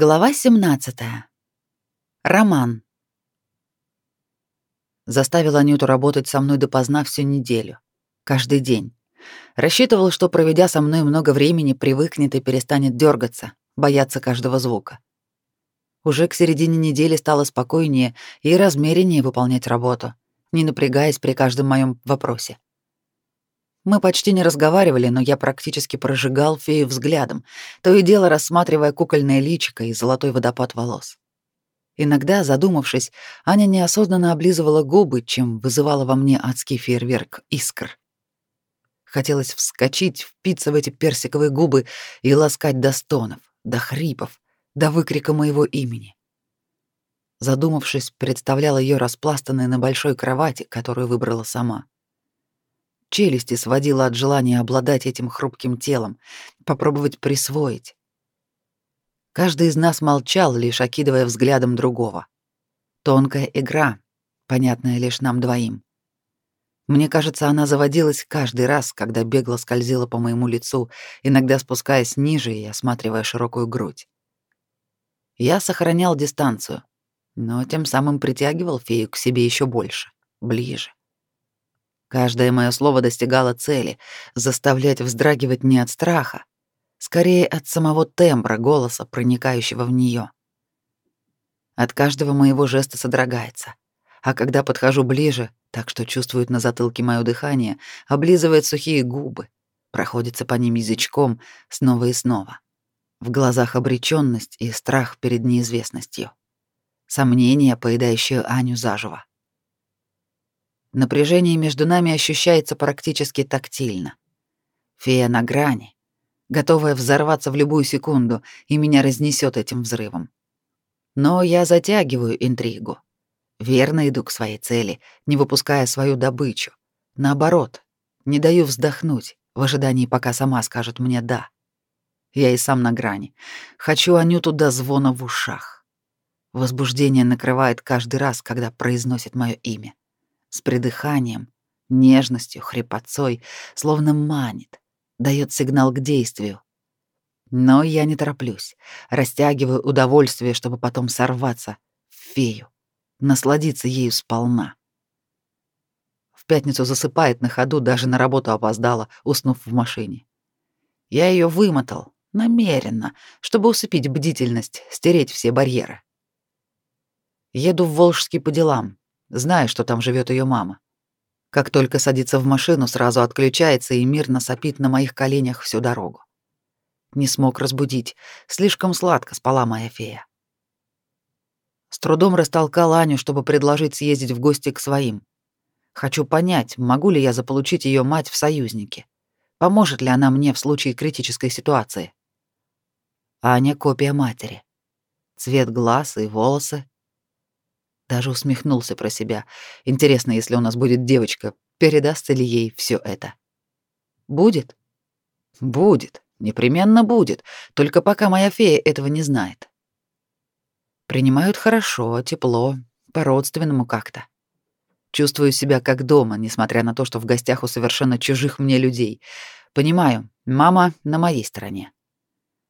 Глава 17. Роман. Заставил Анюту работать со мной допоздна всю неделю. Каждый день. Рассчитывал, что, проведя со мной много времени, привыкнет и перестанет дергаться, бояться каждого звука. Уже к середине недели стало спокойнее и размереннее выполнять работу, не напрягаясь при каждом моем вопросе. Мы почти не разговаривали, но я практически прожигал фею взглядом, то и дело рассматривая кукольное личико и золотой водопад волос. Иногда, задумавшись, Аня неосознанно облизывала губы, чем вызывала во мне адский фейерверк искр. Хотелось вскочить, впиться в эти персиковые губы и ласкать до стонов, до хрипов, до выкрика моего имени. Задумавшись, представляла ее распластанной на большой кровати, которую выбрала сама. Челюсти сводила от желания обладать этим хрупким телом, попробовать присвоить. Каждый из нас молчал, лишь окидывая взглядом другого. Тонкая игра, понятная лишь нам двоим. Мне кажется, она заводилась каждый раз, когда бегло скользила по моему лицу, иногда спускаясь ниже и осматривая широкую грудь. Я сохранял дистанцию, но тем самым притягивал фею к себе еще больше, ближе. Каждое мое слово достигало цели, заставлять вздрагивать не от страха, скорее от самого тембра голоса, проникающего в нее. От каждого моего жеста содрогается, а когда подхожу ближе, так что чувствует на затылке мое дыхание, облизывает сухие губы, проходится по ним язычком снова и снова. В глазах обречённость и страх перед неизвестностью. Сомнение, поедающее Аню заживо. Напряжение между нами ощущается практически тактильно. Фея на грани, готовая взорваться в любую секунду, и меня разнесет этим взрывом. Но я затягиваю интригу. Верно иду к своей цели, не выпуская свою добычу. Наоборот, не даю вздохнуть, в ожидании, пока сама скажет мне «да». Я и сам на грани. Хочу Анюту до звона в ушах. Возбуждение накрывает каждый раз, когда произносит мое имя с придыханием, нежностью, хрипотцой, словно манит, дает сигнал к действию. Но я не тороплюсь, растягиваю удовольствие, чтобы потом сорваться в фею, насладиться ею сполна. В пятницу засыпает на ходу, даже на работу опоздала, уснув в машине. Я ее вымотал, намеренно, чтобы усыпить бдительность, стереть все барьеры. Еду в Волжский по делам, зная, что там живет ее мама. Как только садится в машину, сразу отключается и мирно сопит на моих коленях всю дорогу. Не смог разбудить, слишком сладко спала моя фея. С трудом растолкал Аню, чтобы предложить съездить в гости к своим. Хочу понять, могу ли я заполучить ее мать в союзники. Поможет ли она мне в случае критической ситуации? Аня — копия матери. Цвет глаз и волосы даже усмехнулся про себя. Интересно, если у нас будет девочка, передастся ли ей все это? Будет? Будет. Непременно будет. Только пока моя фея этого не знает. Принимают хорошо, тепло, по-родственному как-то. Чувствую себя как дома, несмотря на то, что в гостях у совершенно чужих мне людей. Понимаю, мама на моей стороне.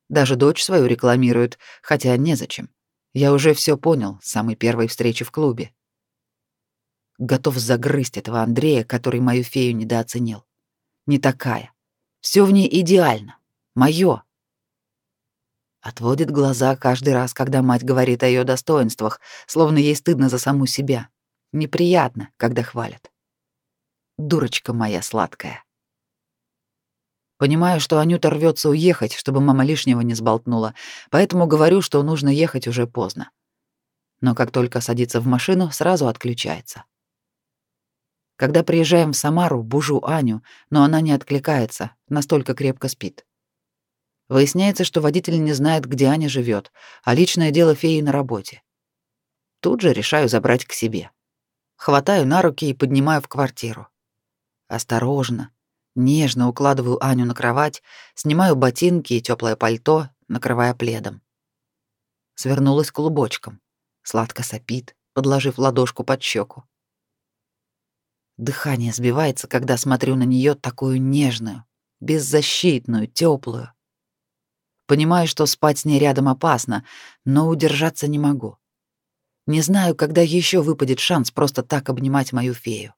Даже дочь свою рекламируют, хотя незачем. Я уже все понял с самой первой встречи в клубе. Готов загрызть этого Андрея, который мою фею недооценил. Не такая. Все в ней идеально. Моё. Отводит глаза каждый раз, когда мать говорит о ее достоинствах, словно ей стыдно за саму себя. Неприятно, когда хвалят. Дурочка моя сладкая. Понимаю, что Анюта рвется уехать, чтобы мама лишнего не сболтнула, поэтому говорю, что нужно ехать уже поздно. Но как только садится в машину, сразу отключается. Когда приезжаем в Самару, бужу Аню, но она не откликается, настолько крепко спит. Выясняется, что водитель не знает, где Аня живет, а личное дело феи на работе. Тут же решаю забрать к себе. Хватаю на руки и поднимаю в квартиру. Осторожно, Нежно укладываю Аню на кровать, снимаю ботинки и теплое пальто, накрывая пледом. Свернулась клубочком, сладко сопит, подложив ладошку под щеку. Дыхание сбивается, когда смотрю на нее такую нежную, беззащитную, теплую. Понимаю, что спать с ней рядом опасно, но удержаться не могу. Не знаю, когда еще выпадет шанс просто так обнимать мою фею.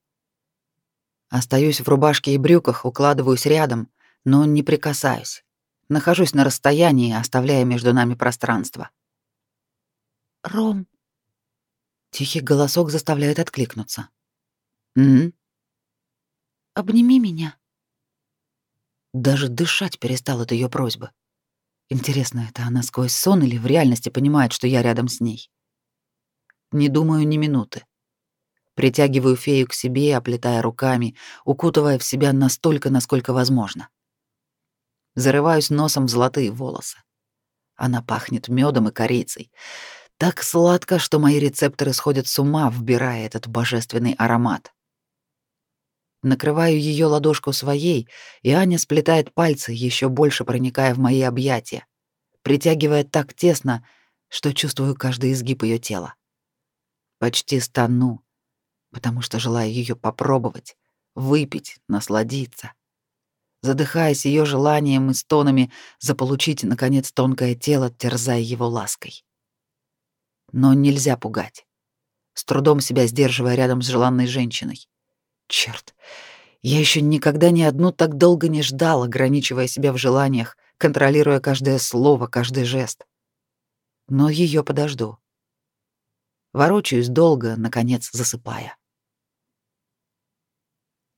Остаюсь в рубашке и брюках, укладываюсь рядом, но не прикасаюсь. Нахожусь на расстоянии, оставляя между нами пространство. «Ром...» Тихий голосок заставляет откликнуться. «М? Обними меня». Даже дышать перестал от ее просьбы. Интересно, это она сквозь сон или в реальности понимает, что я рядом с ней? Не думаю ни минуты. Притягиваю фею к себе, оплетая руками, укутывая в себя настолько, насколько возможно. Зарываюсь носом в золотые волосы. Она пахнет медом и корицей. Так сладко, что мои рецепторы сходят с ума, вбирая этот божественный аромат. Накрываю ее ладошку своей, и Аня сплетает пальцы, еще больше проникая в мои объятия, притягивая так тесно, что чувствую каждый изгиб ее тела. Почти стану, потому что желаю ее попробовать, выпить, насладиться. Задыхаясь ее желанием и стонами заполучить, наконец, тонкое тело, терзая его лаской но нельзя пугать. С трудом себя сдерживая рядом с желанной женщиной. Черт, я еще никогда ни одну так долго не ждал, ограничивая себя в желаниях, контролируя каждое слово, каждый жест. Но ее подожду. Ворочаюсь долго, наконец засыпая.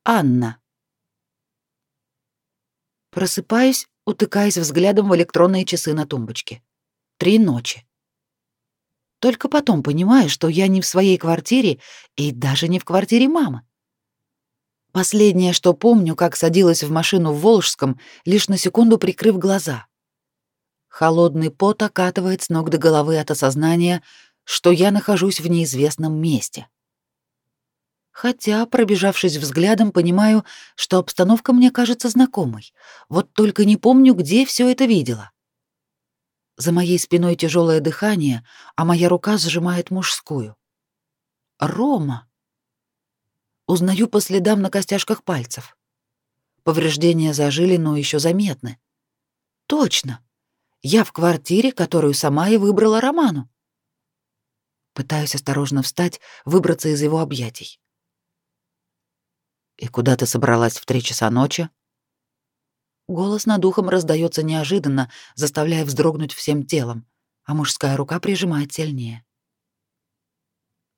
Анна. Просыпаюсь, утыкаясь взглядом в электронные часы на тумбочке. Три ночи. Только потом понимаю, что я не в своей квартире и даже не в квартире мамы. Последнее, что помню, как садилась в машину в Волжском, лишь на секунду прикрыв глаза. Холодный пот окатывает с ног до головы от осознания, что я нахожусь в неизвестном месте. Хотя, пробежавшись взглядом, понимаю, что обстановка мне кажется знакомой. Вот только не помню, где все это видела. За моей спиной тяжелое дыхание, а моя рука сжимает мужскую. Рома. Узнаю по следам на костяшках пальцев. Повреждения зажили, но еще заметны. Точно. Я в квартире, которую сама и выбрала Роману. Пытаюсь осторожно встать, выбраться из его объятий. «И куда ты собралась в три часа ночи?» Голос над ухом раздается неожиданно, заставляя вздрогнуть всем телом, а мужская рука прижимает сильнее.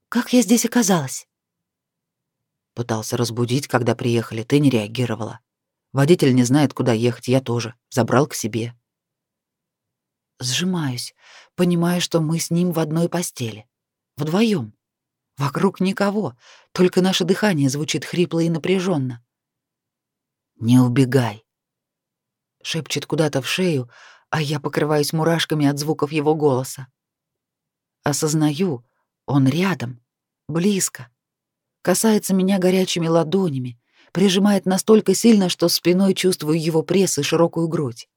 «Как я здесь оказалась?» Пытался разбудить, когда приехали, ты не реагировала. Водитель не знает, куда ехать, я тоже. Забрал к себе. Сжимаюсь, понимая, что мы с ним в одной постели. Вдвоем. Вокруг никого, только наше дыхание звучит хрипло и напряженно. «Не убегай», шепчет куда-то в шею, а я покрываюсь мурашками от звуков его голоса. Осознаю, он рядом, близко, касается меня горячими ладонями, прижимает настолько сильно, что спиной чувствую его пресс и широкую грудь.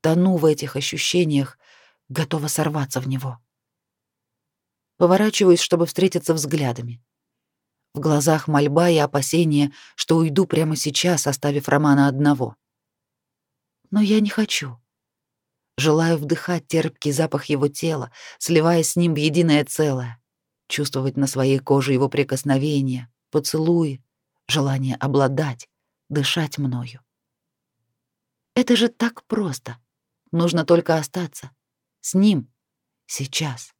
Тону в этих ощущениях, готова сорваться в него. Поворачиваюсь, чтобы встретиться взглядами. В глазах мольба и опасение, что уйду прямо сейчас, оставив Романа одного но я не хочу. Желаю вдыхать терпкий запах его тела, сливаясь с ним в единое целое, чувствовать на своей коже его прикосновения, поцелуи, желание обладать, дышать мною. Это же так просто. Нужно только остаться с ним сейчас.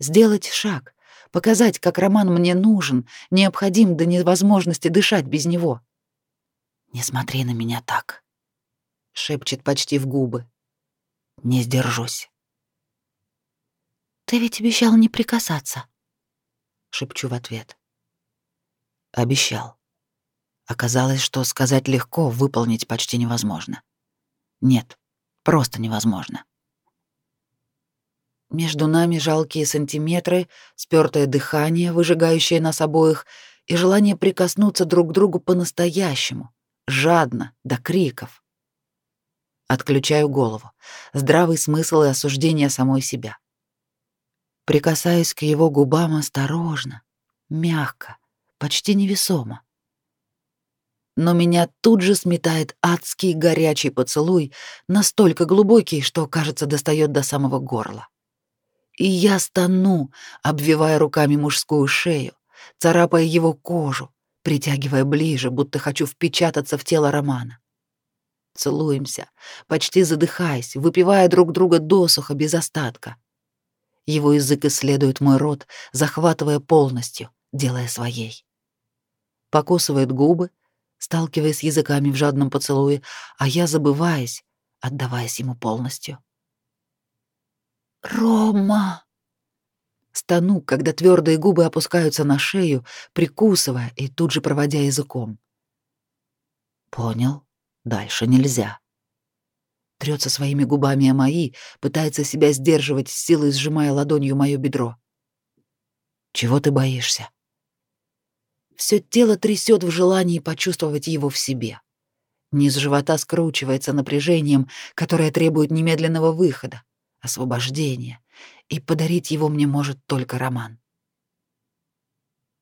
Сделать шаг, показать, как Роман мне нужен, необходим до невозможности дышать без него. Не смотри на меня так шепчет почти в губы. Не сдержусь. Ты ведь обещал не прикасаться, шепчу в ответ. Обещал. Оказалось, что сказать легко, выполнить почти невозможно. Нет, просто невозможно. Между нами жалкие сантиметры, спёртое дыхание, выжигающее нас обоих, и желание прикоснуться друг к другу по-настоящему, жадно, до криков. Отключаю голову. Здравый смысл и осуждение самой себя. Прикасаюсь к его губам осторожно, мягко, почти невесомо. но меня тут же сметает адский горячий поцелуй, настолько глубокий, что, кажется, достает до самого горла. И я стану, обвивая руками мужскую шею, царапая его кожу, притягивая ближе, будто хочу впечататься в тело Романа. Целуемся, почти задыхаясь, выпивая друг друга досуха без остатка. Его язык исследует мой рот, захватывая полностью, делая своей. Покусывает губы, сталкиваясь языками в жадном поцелуе, а я забываясь, отдаваясь ему полностью. «Рома!» Стану, когда твердые губы опускаются на шею, прикусывая и тут же проводя языком. «Понял. Дальше нельзя». Трется своими губами о мои, пытается себя сдерживать, силой сжимая ладонью моё бедро. «Чего ты боишься?» Все тело трясет в желании почувствовать его в себе. Низ живота скручивается напряжением, которое требует немедленного выхода, освобождения, и подарить его мне может только Роман.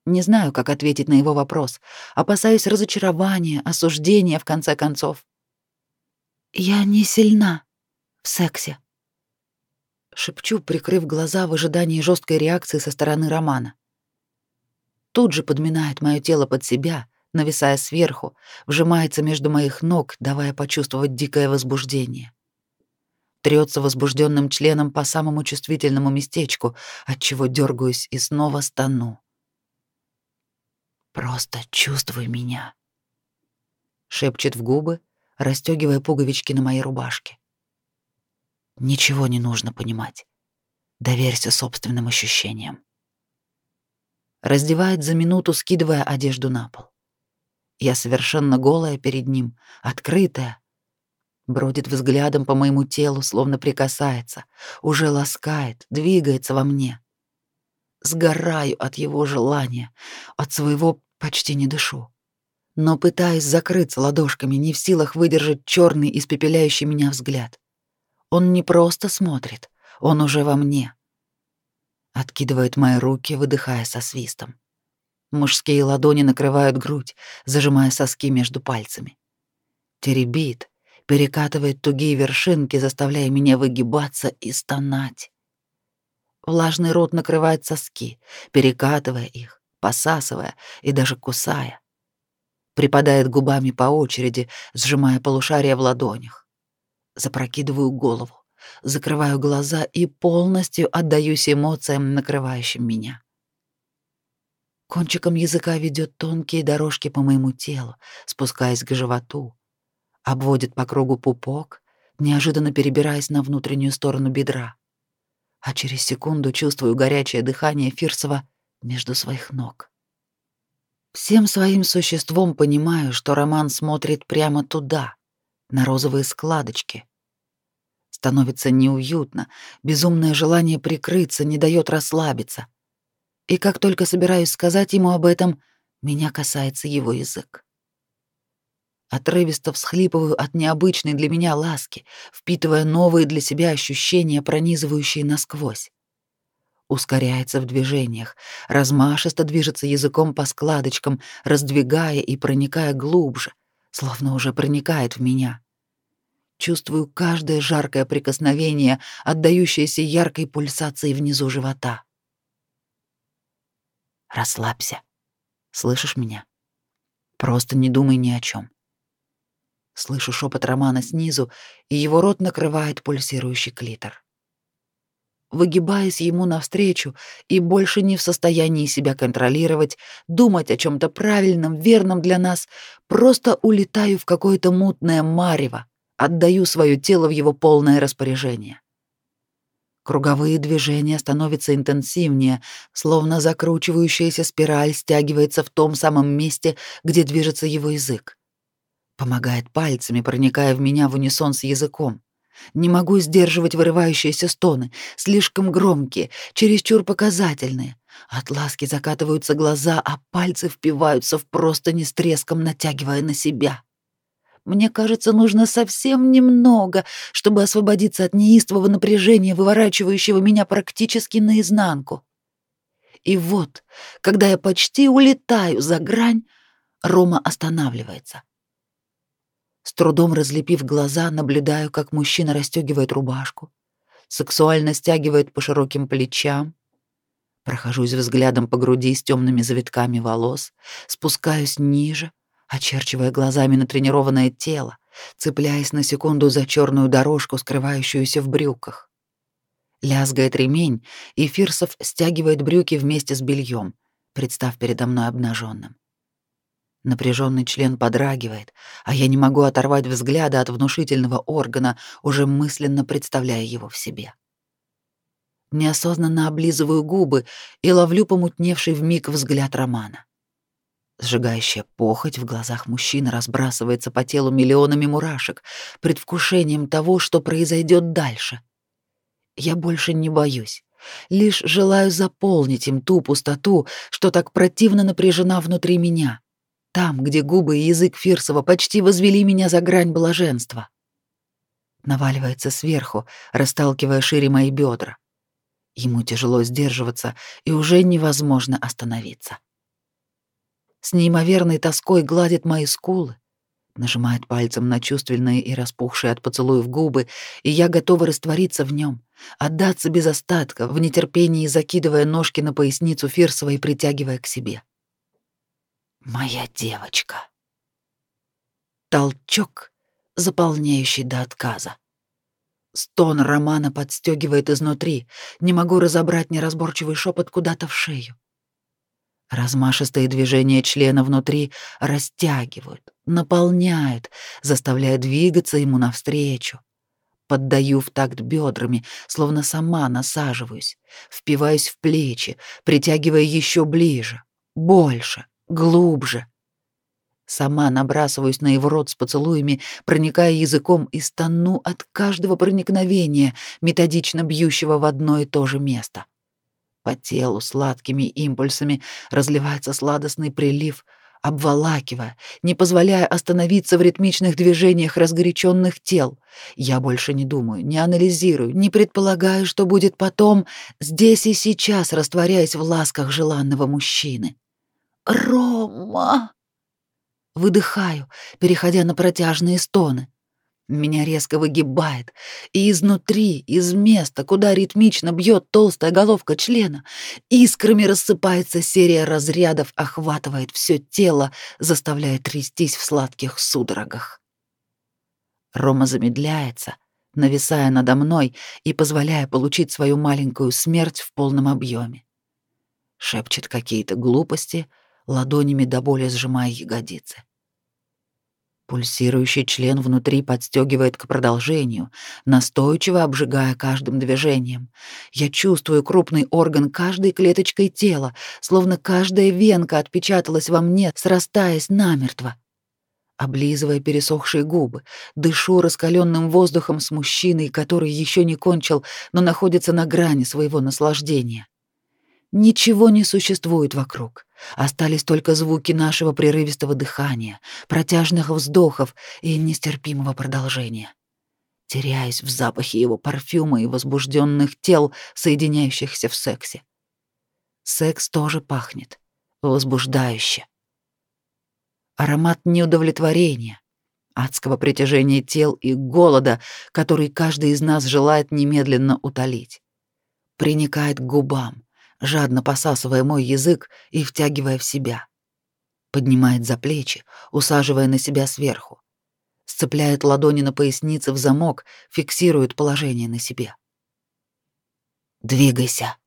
Не знаю, как ответить на его вопрос, опасаюсь разочарования, осуждения в конце концов. Я не сильна в сексе. Шепчу, прикрыв глаза в ожидании жесткой реакции со стороны Романа тут же подминает мое тело под себя, нависая сверху, вжимается между моих ног, давая почувствовать дикое возбуждение. Трется возбужденным членом по самому чувствительному местечку, от чего дергаюсь и снова стану. Просто чувствуй меня, шепчет в губы, расстегивая пуговички на моей рубашке. Ничего не нужно понимать. Доверься собственным ощущениям раздевает за минуту, скидывая одежду на пол. Я совершенно голая перед ним, открытая. Бродит взглядом по моему телу, словно прикасается, уже ласкает, двигается во мне. Сгораю от его желания, от своего почти не дышу. Но пытаюсь закрыться ладошками, не в силах выдержать черный, испепеляющий меня взгляд. Он не просто смотрит, он уже во мне — Откидывает мои руки, выдыхая со свистом. Мужские ладони накрывают грудь, зажимая соски между пальцами. Теребит, перекатывает тугие вершинки, заставляя меня выгибаться и стонать. Влажный рот накрывает соски, перекатывая их, посасывая и даже кусая. Припадает губами по очереди, сжимая полушария в ладонях. Запрокидываю голову закрываю глаза и полностью отдаюсь эмоциям, накрывающим меня. Кончиком языка ведет тонкие дорожки по моему телу, спускаясь к животу, обводит по кругу пупок, неожиданно перебираясь на внутреннюю сторону бедра. А через секунду чувствую горячее дыхание Фирсова между своих ног. Всем своим существом понимаю, что Роман смотрит прямо туда, на розовые складочки, Становится неуютно, безумное желание прикрыться не дает расслабиться. И как только собираюсь сказать ему об этом, меня касается его язык. Отрывисто всхлипываю от необычной для меня ласки, впитывая новые для себя ощущения, пронизывающие насквозь. Ускоряется в движениях, размашисто движется языком по складочкам, раздвигая и проникая глубже, словно уже проникает в меня. Чувствую каждое жаркое прикосновение, отдающееся яркой пульсацией внизу живота. Расслабься. Слышишь меня? Просто не думай ни о чем. Слышу шепот Романа снизу, и его рот накрывает пульсирующий клитор. Выгибаясь ему навстречу и больше не в состоянии себя контролировать, думать о чем то правильном, верном для нас, просто улетаю в какое-то мутное марево, Отдаю свое тело в его полное распоряжение. Круговые движения становятся интенсивнее, словно закручивающаяся спираль стягивается в том самом месте, где движется его язык. Помогает пальцами, проникая в меня в унисон с языком. Не могу сдерживать вырывающиеся стоны, слишком громкие, чересчур показательные. От ласки закатываются глаза, а пальцы впиваются в простыни с треском, натягивая на себя. Мне кажется, нужно совсем немного, чтобы освободиться от неистового напряжения, выворачивающего меня практически наизнанку. И вот, когда я почти улетаю за грань, Рома останавливается, С трудом разлепив глаза, наблюдаю, как мужчина расстегивает рубашку, сексуально стягивает по широким плечам. Прохожусь взглядом по груди с темными завитками волос, спускаюсь ниже, очерчивая глазами натренированное тело, цепляясь на секунду за черную дорожку, скрывающуюся в брюках. Лязгает ремень, и Фирсов стягивает брюки вместе с бельем, представ передо мной обнаженным. Напряженный член подрагивает, а я не могу оторвать взгляда от внушительного органа, уже мысленно представляя его в себе. Неосознанно облизываю губы и ловлю помутневший вмиг взгляд Романа. Сжигающая похоть в глазах мужчины разбрасывается по телу миллионами мурашек, предвкушением того, что произойдет дальше. Я больше не боюсь, лишь желаю заполнить им ту пустоту, что так противно напряжена внутри меня, там, где губы и язык Фирсова почти возвели меня за грань блаженства. Наваливается сверху, расталкивая шире мои бедра. Ему тяжело сдерживаться, и уже невозможно остановиться с неимоверной тоской гладит мои скулы, нажимает пальцем на чувственные и распухшие от поцелуев губы, и я готова раствориться в нем, отдаться без остатка, в нетерпении закидывая ножки на поясницу Фирсова и притягивая к себе. Моя девочка. Толчок, заполняющий до отказа. Стон Романа подстегивает изнутри, не могу разобрать неразборчивый шепот куда-то в шею. Размашистые движения члена внутри растягивают, наполняют, заставляя двигаться ему навстречу. Поддаю в такт бедрами, словно сама насаживаюсь, впиваюсь в плечи, притягивая еще ближе, больше, глубже. Сама набрасываюсь на его рот с поцелуями, проникая языком и стану от каждого проникновения, методично бьющего в одно и то же место. По телу сладкими импульсами разливается сладостный прилив, обволакивая, не позволяя остановиться в ритмичных движениях разгоряченных тел. Я больше не думаю, не анализирую, не предполагаю, что будет потом, здесь и сейчас растворяясь в ласках желанного мужчины. «Рома!» Выдыхаю, переходя на протяжные стоны. Меня резко выгибает, и изнутри, из места, куда ритмично бьет толстая головка члена, искрами рассыпается серия разрядов, охватывает все тело, заставляя трястись в сладких судорогах. Рома замедляется, нависая надо мной и позволяя получить свою маленькую смерть в полном объеме. Шепчет какие-то глупости, ладонями до боли сжимая ягодицы. Пульсирующий член внутри подстегивает к продолжению, настойчиво обжигая каждым движением. Я чувствую крупный орган каждой клеточкой тела, словно каждая венка отпечаталась во мне, срастаясь намертво. Облизывая пересохшие губы, дышу раскаленным воздухом с мужчиной, который еще не кончил, но находится на грани своего наслаждения. Ничего не существует вокруг. Остались только звуки нашего прерывистого дыхания, протяжных вздохов и нестерпимого продолжения. Теряюсь в запахе его парфюма и возбужденных тел, соединяющихся в сексе. Секс тоже пахнет возбуждающе. Аромат неудовлетворения, адского притяжения тел и голода, который каждый из нас желает немедленно утолить. Приникает к губам, жадно посасывая мой язык и втягивая в себя. Поднимает за плечи, усаживая на себя сверху. Сцепляет ладони на пояснице в замок, фиксирует положение на себе. «Двигайся!»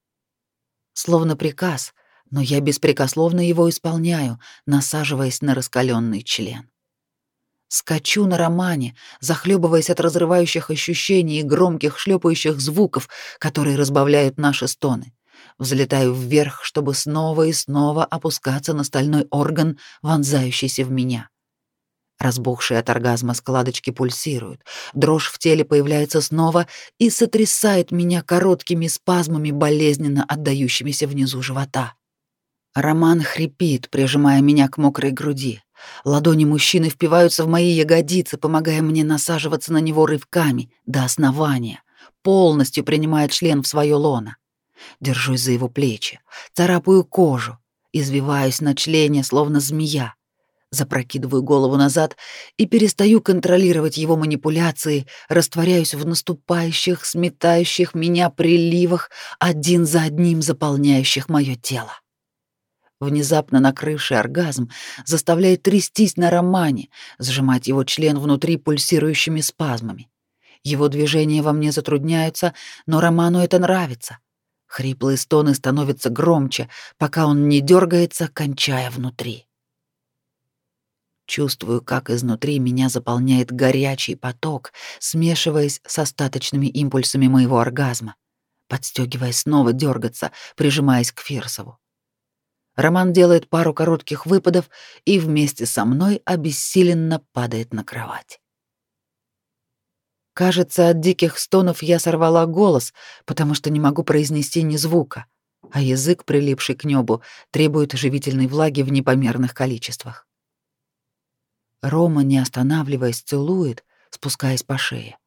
Словно приказ, но я беспрекословно его исполняю, насаживаясь на раскаленный член. Скачу на романе, захлебываясь от разрывающих ощущений и громких шлепающих звуков, которые разбавляют наши стоны. Взлетаю вверх, чтобы снова и снова опускаться на стальной орган, вонзающийся в меня. Разбухшие от оргазма складочки пульсируют, дрожь в теле появляется снова и сотрясает меня короткими спазмами, болезненно отдающимися внизу живота. Роман хрипит, прижимая меня к мокрой груди. Ладони мужчины впиваются в мои ягодицы, помогая мне насаживаться на него рывками до основания, полностью принимая член в свое лоно. Держусь за его плечи, царапаю кожу, извиваюсь на члене, словно змея. Запрокидываю голову назад и перестаю контролировать его манипуляции, растворяюсь в наступающих, сметающих меня приливах, один за одним заполняющих мое тело. Внезапно накрывший оргазм заставляет трястись на романе, сжимать его член внутри пульсирующими спазмами. Его движения во мне затрудняются, но Роману это нравится. Хриплые стоны становятся громче, пока он не дергается, кончая внутри. Чувствую, как изнутри меня заполняет горячий поток, смешиваясь с остаточными импульсами моего оргазма, подстегивая снова дергаться, прижимаясь к Фирсову. Роман делает пару коротких выпадов и вместе со мной обессиленно падает на кровать. Кажется, от диких стонов я сорвала голос, потому что не могу произнести ни звука, а язык, прилипший к небу, требует живительной влаги в непомерных количествах. Рома, не останавливаясь, целует, спускаясь по шее.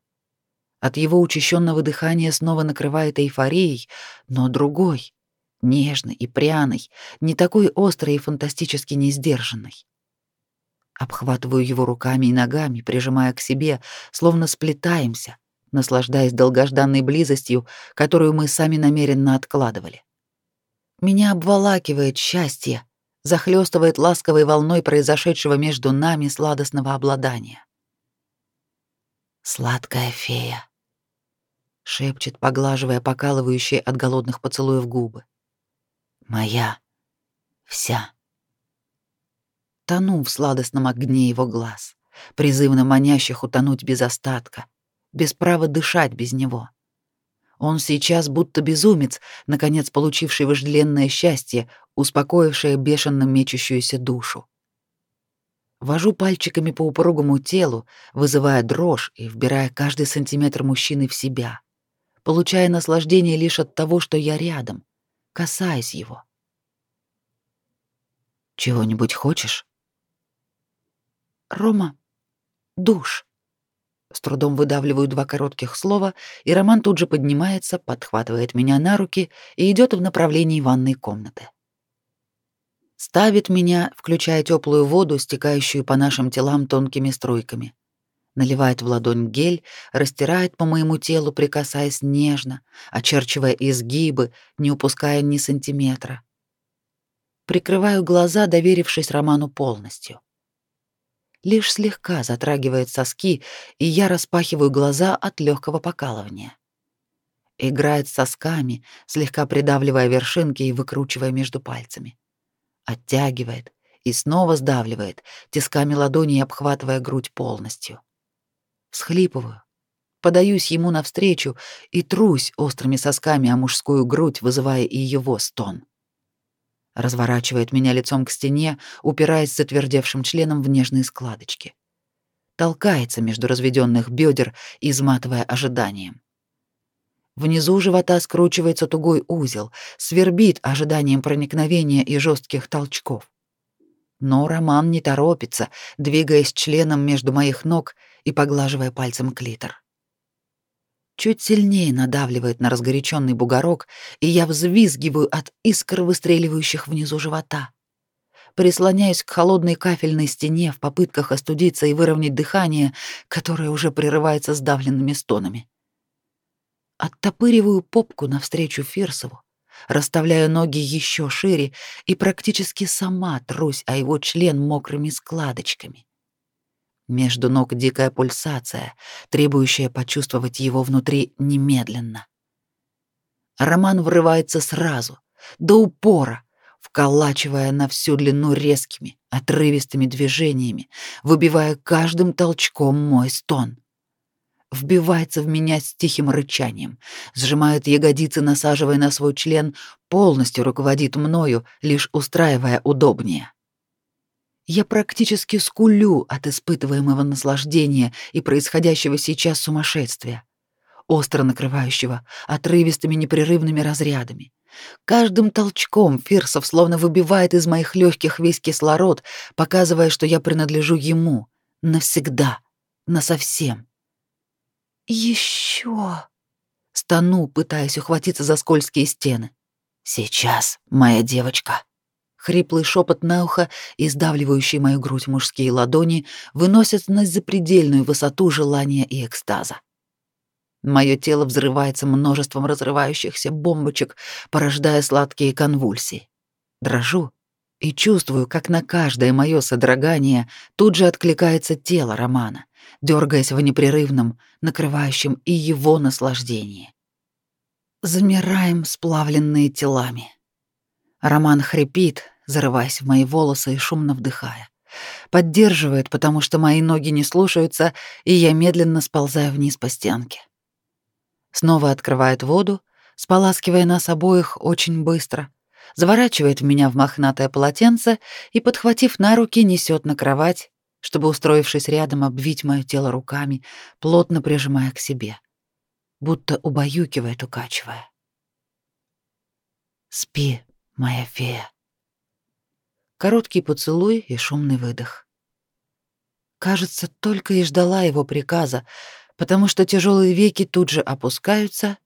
От его учащенного дыхания снова накрывает эйфорией, но другой, нежный и пряный, не такой острый и фантастически несдержанный. Обхватываю его руками и ногами, прижимая к себе, словно сплетаемся, наслаждаясь долгожданной близостью, которую мы сами намеренно откладывали. Меня обволакивает счастье, захлестывает ласковой волной произошедшего между нами сладостного обладания. «Сладкая фея», — шепчет, поглаживая покалывающие от голодных поцелуев губы. «Моя, вся» тону в сладостном огне его глаз, призывно манящих утонуть без остатка, без права дышать без него. Он сейчас будто безумец, наконец получивший вожделенное счастье, успокоившее бешено мечущуюся душу. Вожу пальчиками по упругому телу, вызывая дрожь и вбирая каждый сантиметр мужчины в себя, получая наслаждение лишь от того, что я рядом, касаясь его. «Чего-нибудь хочешь?» Рома, душ. С трудом выдавливаю два коротких слова, и Роман тут же поднимается, подхватывает меня на руки и идет в направлении ванной комнаты. Ставит меня, включая теплую воду, стекающую по нашим телам тонкими струйками. Наливает в ладонь гель, растирает по моему телу, прикасаясь нежно, очерчивая изгибы, не упуская ни сантиметра. Прикрываю глаза, доверившись Роману полностью лишь слегка затрагивает соски, и я распахиваю глаза от легкого покалывания. Играет сосками, слегка придавливая вершинки и выкручивая между пальцами. Оттягивает и снова сдавливает, тисками ладони обхватывая грудь полностью. Схлипываю, подаюсь ему навстречу и трусь острыми сосками о мужскую грудь, вызывая и его стон разворачивает меня лицом к стене, упираясь затвердевшим членом в нежные складочки. Толкается между разведённых бедер, изматывая ожиданием. Внизу живота скручивается тугой узел, свербит ожиданием проникновения и жестких толчков. Но Роман не торопится, двигаясь членом между моих ног и поглаживая пальцем клитор чуть сильнее надавливает на разгоряченный бугорок, и я взвизгиваю от искр, выстреливающих внизу живота. Прислоняюсь к холодной кафельной стене в попытках остудиться и выровнять дыхание, которое уже прерывается сдавленными стонами. Оттопыриваю попку навстречу Фирсову, расставляю ноги еще шире и практически сама трусь о его член мокрыми складочками. Между ног дикая пульсация, требующая почувствовать его внутри немедленно. Роман врывается сразу, до упора, вколачивая на всю длину резкими, отрывистыми движениями, выбивая каждым толчком мой стон. Вбивается в меня с тихим рычанием, сжимает ягодицы, насаживая на свой член, полностью руководит мною, лишь устраивая удобнее. Я практически скулю от испытываемого наслаждения и происходящего сейчас сумасшествия, остро накрывающего отрывистыми непрерывными разрядами. Каждым толчком Фирсов словно выбивает из моих легких весь кислород, показывая, что я принадлежу ему навсегда, насовсем. Еще стану, пытаясь ухватиться за скользкие стены. Сейчас, моя девочка. Хриплый шепот на ухо и мою грудь мужские ладони выносят на запредельную высоту желания и экстаза. Мое тело взрывается множеством разрывающихся бомбочек, порождая сладкие конвульсии. Дрожу и чувствую, как на каждое мое содрогание тут же откликается тело Романа, дергаясь в непрерывном, накрывающем и его наслаждении. Замираем сплавленные телами. Роман хрипит, зарываясь в мои волосы и шумно вдыхая. Поддерживает, потому что мои ноги не слушаются, и я медленно сползаю вниз по стенке. Снова открывает воду, споласкивая нас обоих очень быстро, заворачивает меня в мохнатое полотенце и, подхватив на руки, несет на кровать, чтобы, устроившись рядом, обвить мое тело руками, плотно прижимая к себе, будто убаюкивает, укачивая. «Спи, моя фея». Короткий поцелуй и шумный выдох. Кажется, только и ждала его приказа, потому что тяжелые веки тут же опускаются,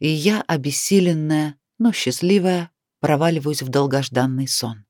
и я, обессиленная, но счастливая, проваливаюсь в долгожданный сон.